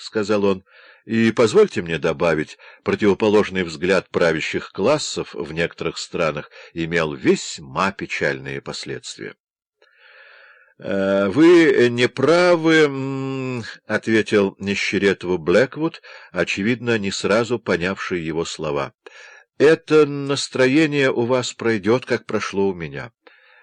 сказал он, — и позвольте мне добавить, противоположный взгляд правящих классов в некоторых странах имел весьма печальные последствия. «Э, — Вы не правы, — ответил Нищеретову Блэквуд, очевидно, не сразу понявший его слова. — Это настроение у вас пройдет, как прошло у меня.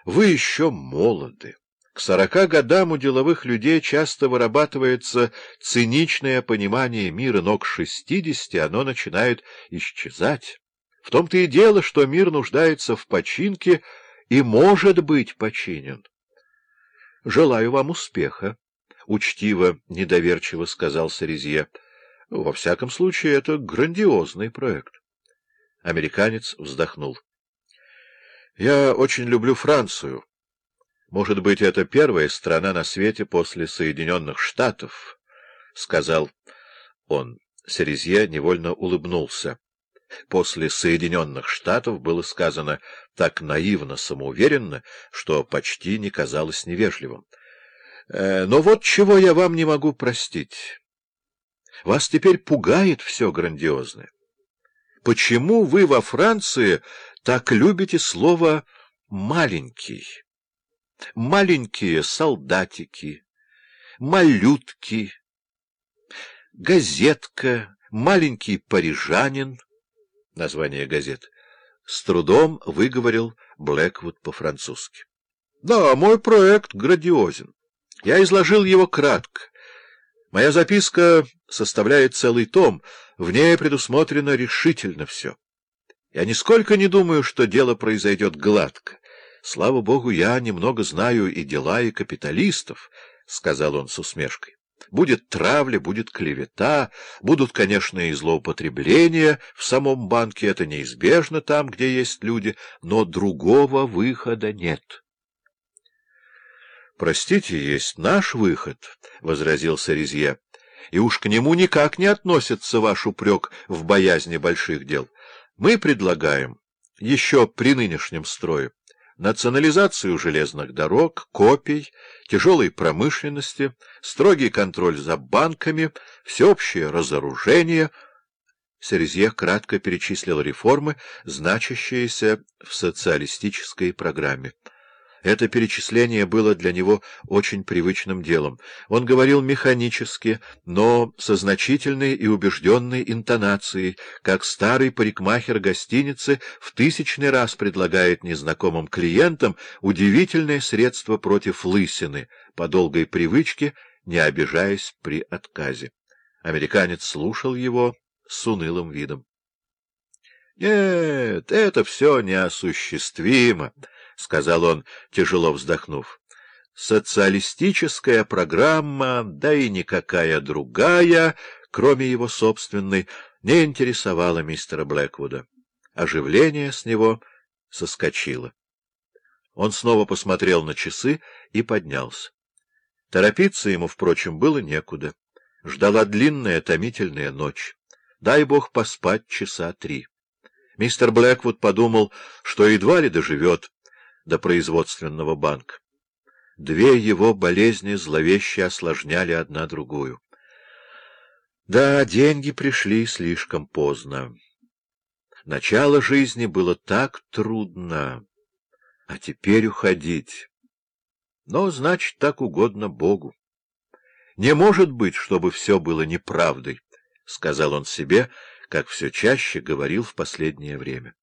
Вы еще молоды. К сорока годам у деловых людей часто вырабатывается циничное понимание мира, но к шестидесяти оно начинает исчезать. В том-то и дело, что мир нуждается в починке и может быть починен. — Желаю вам успеха, — учтиво, недоверчиво сказал Сарезье. — Во всяком случае, это грандиозный проект. Американец вздохнул. — Я очень люблю Францию. Может быть, это первая страна на свете после Соединенных Штатов, — сказал он. Серезье невольно улыбнулся. После Соединенных Штатов было сказано так наивно, самоуверенно, что почти не казалось невежливым. Э, но вот чего я вам не могу простить. Вас теперь пугает все грандиозное. Почему вы во Франции так любите слово «маленький»? Маленькие солдатики, малютки, газетка, маленький парижанин — название газет, с трудом выговорил Блэквуд по-французски. — Да, мой проект грандиозен. Я изложил его кратко. Моя записка составляет целый том, в ней предусмотрено решительно все. Я нисколько не думаю, что дело произойдет гладко. Слава богу, я немного знаю и дела, и капиталистов, — сказал он с усмешкой. Будет травля, будет клевета, будут, конечно, и злоупотребления в самом банке, это неизбежно там, где есть люди, но другого выхода нет. — Простите, есть наш выход, — возразил Сарезье, — и уж к нему никак не относится ваш упрек в боязни больших дел. Мы предлагаем, еще при нынешнем строе, национализацию железных дорог, копий, тяжелой промышленности, строгий контроль за банками, всеобщее разоружение. Серезье кратко перечислил реформы, значащиеся в социалистической программе. Это перечисление было для него очень привычным делом. Он говорил механически, но со значительной и убежденной интонацией, как старый парикмахер гостиницы в тысячный раз предлагает незнакомым клиентам удивительное средство против лысины, по долгой привычке, не обижаясь при отказе. Американец слушал его с унылым видом. — Нет, это все неосуществимо. — сказал он, тяжело вздохнув. Социалистическая программа, да и никакая другая, кроме его собственной, не интересовала мистера Блэквуда. Оживление с него соскочило. Он снова посмотрел на часы и поднялся. Торопиться ему, впрочем, было некуда. Ждала длинная томительная ночь. Дай бог поспать часа три. Мистер Блэквуд подумал, что едва ли доживет до производственного банка. Две его болезни зловеще осложняли одна другую. Да, деньги пришли слишком поздно. Начало жизни было так трудно, а теперь уходить. Но, значит, так угодно Богу. Не может быть, чтобы все было неправдой, — сказал он себе, как все чаще говорил в последнее время.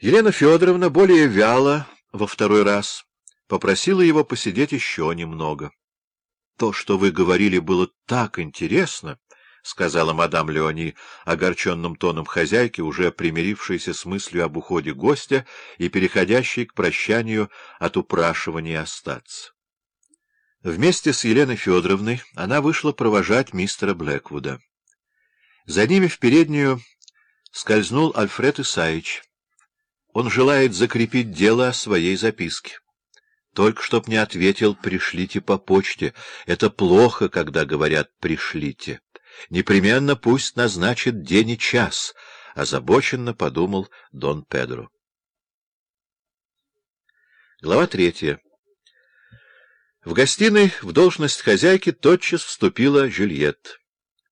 Елена Федоровна более вяло во второй раз попросила его посидеть еще немного. — То, что вы говорили, было так интересно, — сказала мадам Леони огорченным тоном хозяйки, уже примирившейся с мыслью об уходе гостя и переходящей к прощанию от упрашивания остаться. Вместе с Еленой Федоровной она вышла провожать мистера Блэквуда. За ними в переднюю скользнул Альфред Исаич — он желает закрепить дело о своей записке. Только чтоб не ответил «пришлите по почте». Это плохо, когда говорят «пришлите». Непременно пусть назначит день и час, — озабоченно подумал Дон Педро. Глава третья. В гостиной в должность хозяйки тотчас вступила Жюльетт.